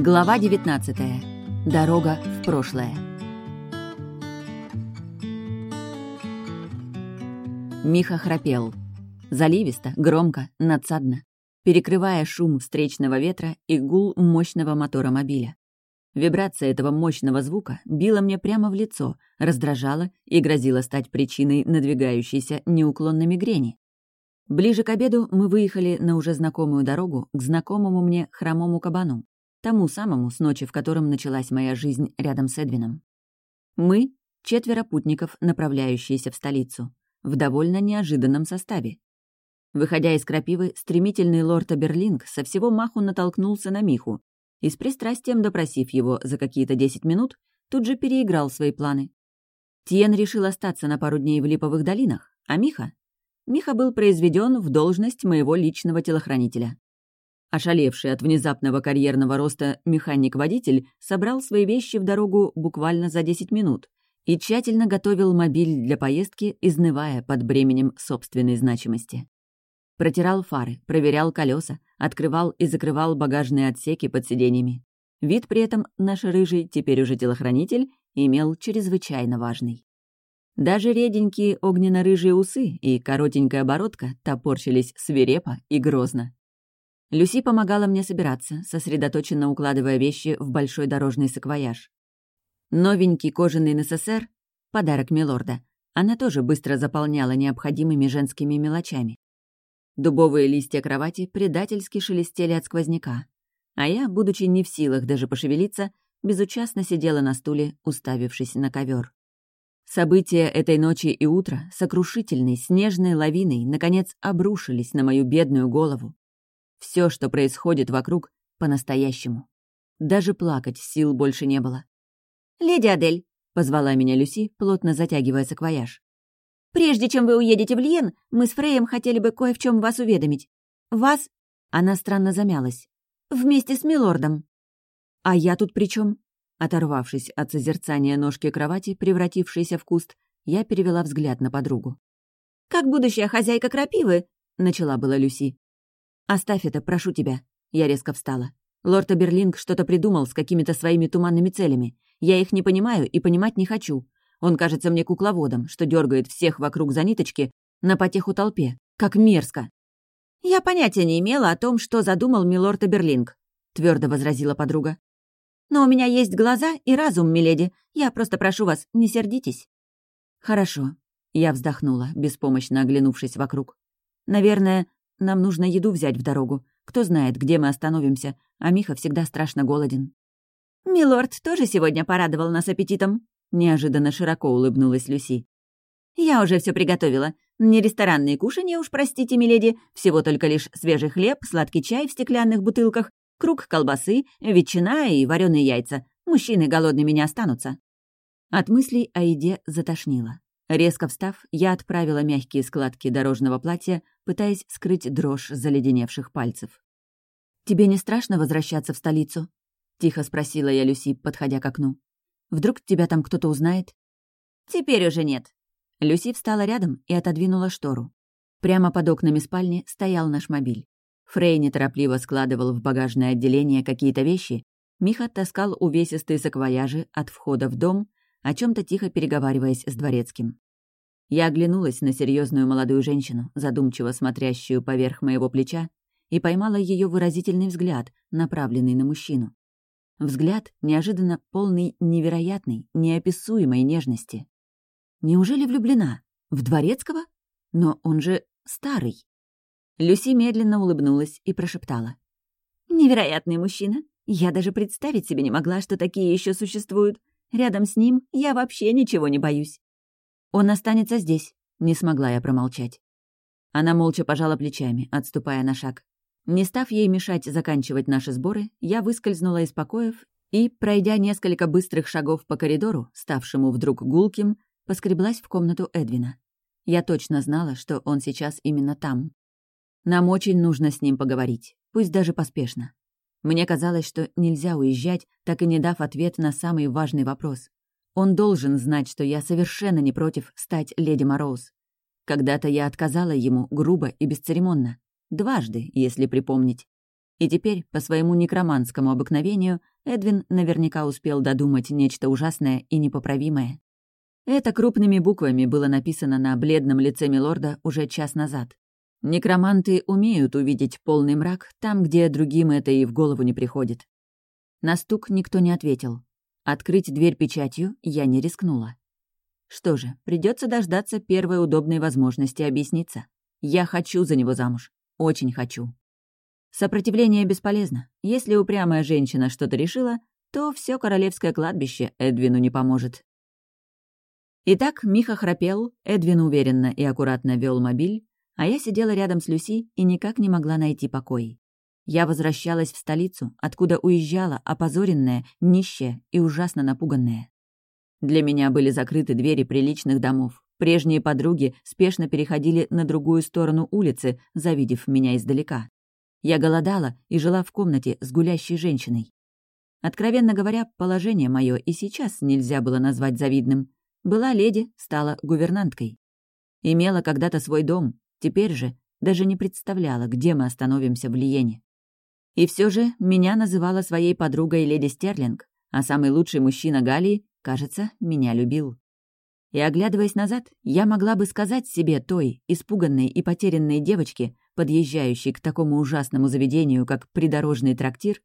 Глава 19. Дорога в прошлое. Миха храпел. Заливисто, громко, надсадно, перекрывая шум встречного ветра и гул мощного мотора мобиля. Вибрация этого мощного звука била мне прямо в лицо, раздражала и грозила стать причиной надвигающейся неуклонной мигрени. Ближе к обеду мы выехали на уже знакомую дорогу к знакомому мне хромому кабану, тому самому, с ночи в котором началась моя жизнь рядом с Эдвином. Мы — четверо путников, направляющиеся в столицу, в довольно неожиданном составе. Выходя из крапивы, стремительный лорд Аберлинг со всего маху натолкнулся на Миху и с пристрастием допросив его за какие-то десять минут, тут же переиграл свои планы. Тиен решил остаться на пару дней в Липовых долинах, а Миха Миха был произведен в должность моего личного телохранителя. Ошалевший от внезапного карьерного роста механик-водитель собрал свои вещи в дорогу буквально за 10 минут и тщательно готовил мобиль для поездки, изнывая под бременем собственной значимости. Протирал фары, проверял колеса, открывал и закрывал багажные отсеки под сиденьями. Вид при этом наш рыжий, теперь уже телохранитель, имел чрезвычайно важный. Даже реденькие огненно-рыжие усы и коротенькая бородка топорщились свирепо и грозно. Люси помогала мне собираться, сосредоточенно укладывая вещи в большой дорожный саквояж. Новенький кожаный НССР — подарок милорда. Она тоже быстро заполняла необходимыми женскими мелочами. Дубовые листья кровати предательски шелестели от сквозняка. А я, будучи не в силах даже пошевелиться, безучастно сидела на стуле, уставившись на ковер. События этой ночи и утра, сокрушительной, снежной лавиной, наконец обрушились на мою бедную голову. Все, что происходит вокруг, по-настоящему. Даже плакать сил больше не было. «Леди Адель», — позвала меня Люси, плотно затягивая саквояж. «Прежде чем вы уедете в Льен, мы с Фреем хотели бы кое в чем вас уведомить. Вас...» Она странно замялась. «Вместе с Милордом». «А я тут при чем? Оторвавшись от созерцания ножки кровати, превратившейся в куст, я перевела взгляд на подругу. «Как будущая хозяйка крапивы», — начала была Люси. «Оставь это, прошу тебя». Я резко встала. Лорд Аберлинг что-то придумал с какими-то своими туманными целями. Я их не понимаю и понимать не хочу. Он кажется мне кукловодом, что дергает всех вокруг за ниточки на потеху толпе. Как мерзко. «Я понятия не имела о том, что задумал милорд Аберлинг», — твердо возразила подруга. Но у меня есть глаза и разум, миледи. Я просто прошу вас, не сердитесь». «Хорошо», — я вздохнула, беспомощно оглянувшись вокруг. «Наверное, нам нужно еду взять в дорогу. Кто знает, где мы остановимся, а Миха всегда страшно голоден». «Милорд тоже сегодня порадовал нас аппетитом», — неожиданно широко улыбнулась Люси. «Я уже все приготовила. Не ресторанные кушанья уж, простите, миледи, всего только лишь свежий хлеб, сладкий чай в стеклянных бутылках Круг колбасы, ветчина и вареные яйца. Мужчины голодными не останутся». От мыслей о еде затошнило. Резко встав, я отправила мягкие складки дорожного платья, пытаясь скрыть дрожь заледеневших пальцев. «Тебе не страшно возвращаться в столицу?» — тихо спросила я Люси, подходя к окну. «Вдруг тебя там кто-то узнает?» «Теперь уже нет». Люси встала рядом и отодвинула штору. Прямо под окнами спальни стоял наш мобиль. Фрей неторопливо складывал в багажное отделение какие-то вещи. Миха таскал увесистые саквояжи от входа в дом, о чем то тихо переговариваясь с дворецким. Я оглянулась на серьезную молодую женщину, задумчиво смотрящую поверх моего плеча, и поймала ее выразительный взгляд, направленный на мужчину. Взгляд, неожиданно полный невероятной, неописуемой нежности. Неужели влюблена? В Дворецкого? Но он же старый. Люси медленно улыбнулась и прошептала. «Невероятный мужчина. Я даже представить себе не могла, что такие еще существуют. Рядом с ним я вообще ничего не боюсь». «Он останется здесь», — не смогла я промолчать. Она молча пожала плечами, отступая на шаг. Не став ей мешать заканчивать наши сборы, я выскользнула из покоев и, пройдя несколько быстрых шагов по коридору, ставшему вдруг гулким, поскреблась в комнату Эдвина. Я точно знала, что он сейчас именно там, нам очень нужно с ним поговорить, пусть даже поспешно. Мне казалось, что нельзя уезжать, так и не дав ответ на самый важный вопрос. Он должен знать, что я совершенно не против стать леди Мороз. Когда-то я отказала ему грубо и бесцеремонно. Дважды, если припомнить. И теперь, по своему некроманскому обыкновению, Эдвин наверняка успел додумать нечто ужасное и непоправимое. Это крупными буквами было написано на бледном лице Милорда уже час назад. Некроманты умеют увидеть полный мрак там, где другим это и в голову не приходит. На стук никто не ответил. Открыть дверь печатью я не рискнула. Что же, придется дождаться первой удобной возможности объясниться. Я хочу за него замуж. Очень хочу. Сопротивление бесполезно. Если упрямая женщина что-то решила, то все королевское кладбище Эдвину не поможет. Итак, Миха храпел, Эдвин уверенно и аккуратно вел мобиль, а я сидела рядом с Люси и никак не могла найти покой. Я возвращалась в столицу, откуда уезжала, опозоренная, нищая и ужасно напуганная. Для меня были закрыты двери приличных домов. Прежние подруги спешно переходили на другую сторону улицы, завидев меня издалека. Я голодала и жила в комнате с гулящей женщиной. Откровенно говоря, положение мое и сейчас нельзя было назвать завидным. Была леди, стала гувернанткой. Имела когда-то свой дом, Теперь же даже не представляла, где мы остановимся в Лиене. И все же меня называла своей подругой леди Стерлинг, а самый лучший мужчина Галии, кажется, меня любил. И оглядываясь назад, я могла бы сказать себе той, испуганной и потерянной девочке, подъезжающей к такому ужасному заведению, как придорожный трактир,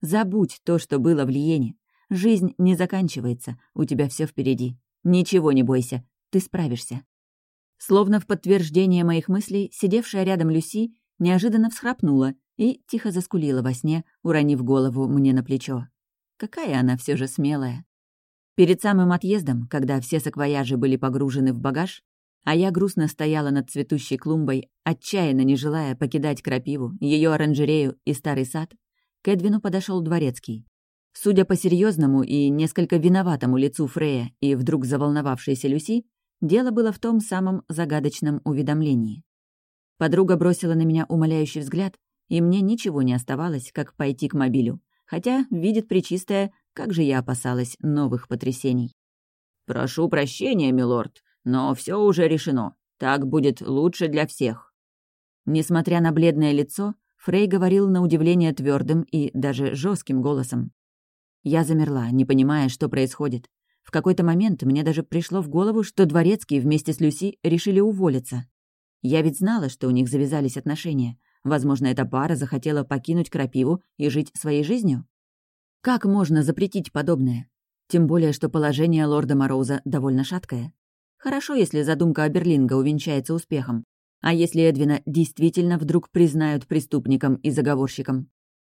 «Забудь то, что было в Лиене. Жизнь не заканчивается, у тебя все впереди. Ничего не бойся, ты справишься». Словно в подтверждение моих мыслей, сидевшая рядом Люси неожиданно всхрапнула и тихо заскулила во сне, уронив голову мне на плечо. Какая она все же смелая. Перед самым отъездом, когда все саквояжи были погружены в багаж, а я грустно стояла над цветущей клумбой, отчаянно не желая покидать крапиву, ее оранжерею и старый сад, к Эдвину подошел дворецкий. Судя по серьезному и несколько виноватому лицу Фрея и вдруг заволновавшейся Люси, Дело было в том самом загадочном уведомлении. Подруга бросила на меня умоляющий взгляд, и мне ничего не оставалось, как пойти к мобилю. Хотя, видит причистая, как же я опасалась новых потрясений. «Прошу прощения, милорд, но все уже решено. Так будет лучше для всех». Несмотря на бледное лицо, Фрей говорил на удивление твердым и даже жестким голосом. Я замерла, не понимая, что происходит. В какой-то момент мне даже пришло в голову, что Дворецкий вместе с Люси решили уволиться. Я ведь знала, что у них завязались отношения. Возможно, эта пара захотела покинуть Крапиву и жить своей жизнью? Как можно запретить подобное? Тем более, что положение лорда Мороза довольно шаткое. Хорошо, если задумка Аберлинга увенчается успехом. А если Эдвина действительно вдруг признают преступником и заговорщиком?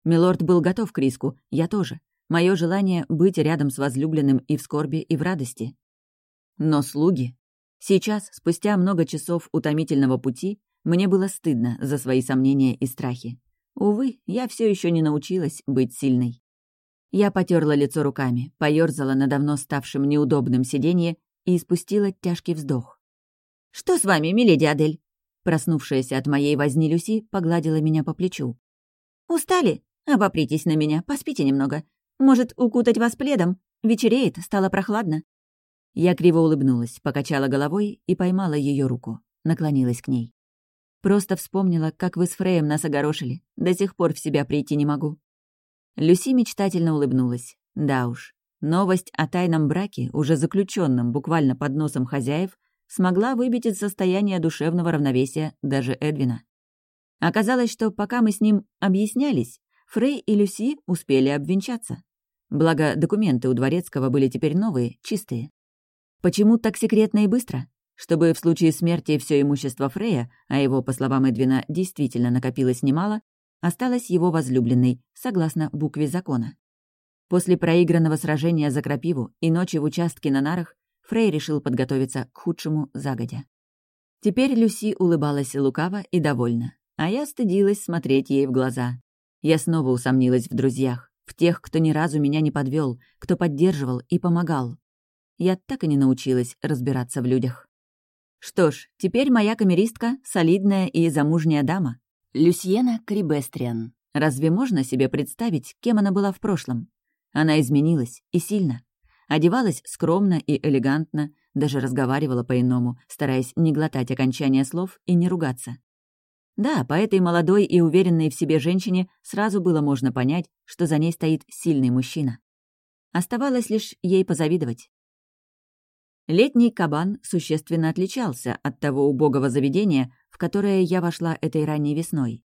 Милорд был готов к риску, я тоже. Мое желание быть рядом с возлюбленным и в скорби, и в радости. Но слуги... Сейчас, спустя много часов утомительного пути, мне было стыдно за свои сомнения и страхи. Увы, я все еще не научилась быть сильной. Я потерла лицо руками, поерзала на давно ставшем неудобным сиденье и испустила тяжкий вздох. «Что с вами, миледи Адель?» Проснувшаяся от моей возни Люси погладила меня по плечу. «Устали? Обопритесь на меня, поспите немного. Может, укутать вас пледом? Вечереет, стало прохладно». Я криво улыбнулась, покачала головой и поймала ее руку. Наклонилась к ней. Просто вспомнила, как вы с Фреем нас огорошили. До сих пор в себя прийти не могу. Люси мечтательно улыбнулась. Да уж, новость о тайном браке, уже заключенном буквально под носом хозяев, смогла выбить из состояния душевного равновесия даже Эдвина. Оказалось, что пока мы с ним объяснялись, Фрей и Люси успели обвенчаться. Благо, документы у Дворецкого были теперь новые, чистые. Почему так секретно и быстро? Чтобы в случае смерти все имущество Фрея, а его, по словам Эдвина, действительно накопилось немало, осталось его возлюбленной, согласно букве закона. После проигранного сражения за крапиву и ночи в участке на нарах Фрей решил подготовиться к худшему загодя. Теперь Люси улыбалась лукаво и довольна, а я стыдилась смотреть ей в глаза. Я снова усомнилась в друзьях, в тех, кто ни разу меня не подвел, кто поддерживал и помогал. Я так и не научилась разбираться в людях. Что ж, теперь моя камеристка — солидная и замужняя дама. Люсьена Крибестриан. Разве можно себе представить, кем она была в прошлом? Она изменилась, и сильно. Одевалась скромно и элегантно, даже разговаривала по-иному, стараясь не глотать окончания слов и не ругаться. Да, по этой молодой и уверенной в себе женщине сразу было можно понять, что за ней стоит сильный мужчина. Оставалось лишь ей позавидовать. Летний кабан существенно отличался от того убогого заведения, в которое я вошла этой ранней весной.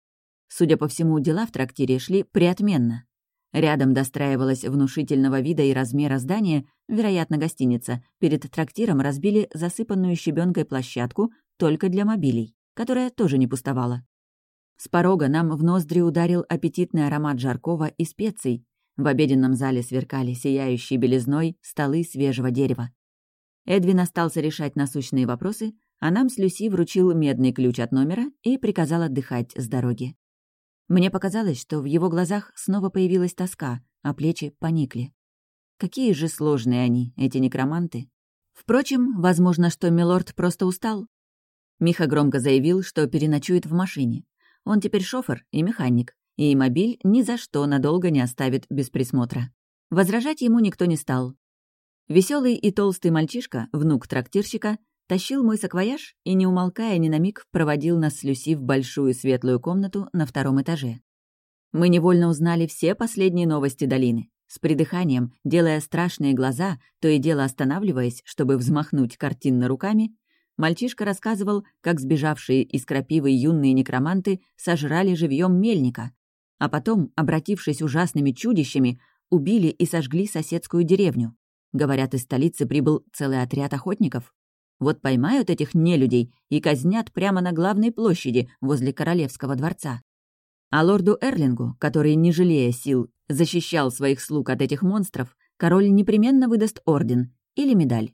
Судя по всему, дела в трактире шли приотменно. Рядом достраивалось внушительного вида и размера здание, вероятно, гостиница. Перед трактиром разбили засыпанную щебенкой площадку только для мобилей, которая тоже не пустовала. С порога нам в ноздри ударил аппетитный аромат жаркого и специй. В обеденном зале сверкали сияющие белизной столы свежего дерева. Эдвин остался решать насущные вопросы, а нам с Люси вручил медный ключ от номера и приказал отдыхать с дороги. Мне показалось, что в его глазах снова появилась тоска, а плечи поникли. Какие же сложные они, эти некроманты. Впрочем, возможно, что Милорд просто устал. Миха громко заявил, что переночует в машине. Он теперь шофер и механик, и мобиль ни за что надолго не оставит без присмотра. Возражать ему никто не стал, Веселый и толстый мальчишка, внук трактирщика, тащил мой саквояж и, не умолкая ни на миг, проводил нас с Люси в большую светлую комнату на втором этаже. Мы невольно узнали все последние новости долины. С придыханием, делая страшные глаза, то и дело останавливаясь, чтобы взмахнуть картинно руками, мальчишка рассказывал, как сбежавшие из крапивы юные некроманты сожрали живьем мельника, а потом, обратившись ужасными чудищами, убили и сожгли соседскую деревню. Говорят, из столицы прибыл целый отряд охотников. Вот поймают этих нелюдей и казнят прямо на главной площади возле Королевского дворца. А лорду Эрлингу, который, не жалея сил, защищал своих слуг от этих монстров, король непременно выдаст орден или медаль.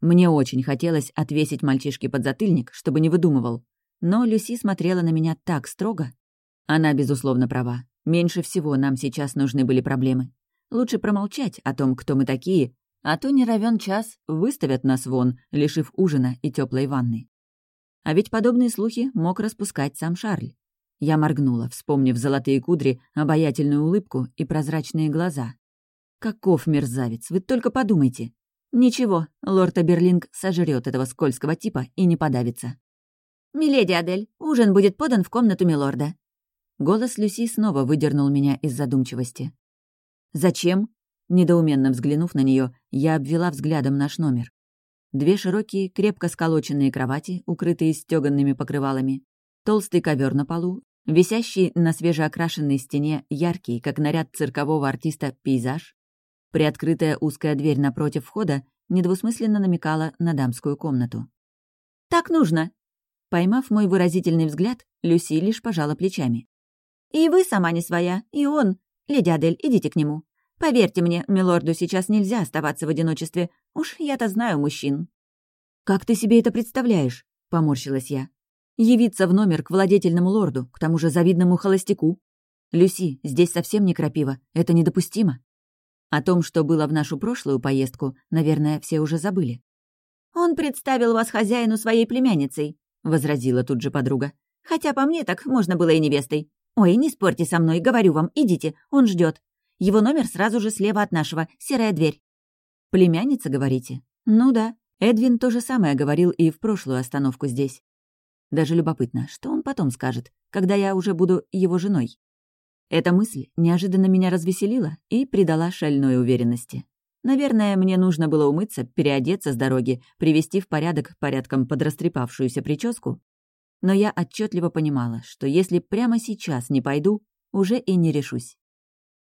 Мне очень хотелось отвесить мальчишке подзатыльник, чтобы не выдумывал. Но Люси смотрела на меня так строго. Она, безусловно, права. Меньше всего нам сейчас нужны были проблемы. Лучше промолчать о том, кто мы такие, а то не равен час выставят нас вон, лишив ужина и теплой ванны. А ведь подобные слухи мог распускать сам Шарль. Я моргнула, вспомнив золотые кудри, обаятельную улыбку и прозрачные глаза. Каков мерзавец, вы только подумайте. Ничего, лорд Аберлинг сожрет этого скользкого типа и не подавится. «Миледи Адель, ужин будет подан в комнату милорда». Голос Люси снова выдернул меня из задумчивости. «Зачем?» Недоуменно взглянув на нее, я обвела взглядом наш номер. Две широкие, крепко сколоченные кровати, укрытые стеганными покрывалами, толстый ковер на полу, висящий на свежеокрашенной стене яркий, как наряд циркового артиста, пейзаж, приоткрытая узкая дверь напротив входа недвусмысленно намекала на дамскую комнату. «Так нужно!» Поймав мой выразительный взгляд, Люси лишь пожала плечами. «И вы сама не своя, и он. Леди Адель, идите к нему. Поверьте мне, милорду сейчас нельзя оставаться в одиночестве. Уж я-то знаю мужчин». «Как ты себе это представляешь?» — поморщилась я. «Явиться в номер к владетельному лорду, к тому же завидному холостяку. Люси, здесь совсем не крапива. Это недопустимо». О том, что было в нашу прошлую поездку, наверное, все уже забыли. «Он представил вас хозяину своей племянницей», — возразила тут же подруга. «Хотя по мне так можно было и невестой. «Ой, не спорьте со мной, говорю вам, идите, он ждет. Его номер сразу же слева от нашего, серая дверь». «Племянница, говорите?» «Ну да, Эдвин то же самое говорил и в прошлую остановку здесь. Даже любопытно, что он потом скажет, когда я уже буду его женой. Эта мысль неожиданно меня развеселила и придала шальной уверенности. Наверное, мне нужно было умыться, переодеться с дороги, привести в порядок порядком подрастрепавшуюся прическу но я отчетливо понимала, что если прямо сейчас не пойду, уже и не решусь.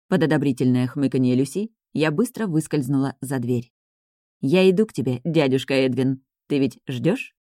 Под одобрительное хмыканье Люси я быстро выскользнула за дверь. «Я иду к тебе, дядюшка Эдвин. Ты ведь ждешь?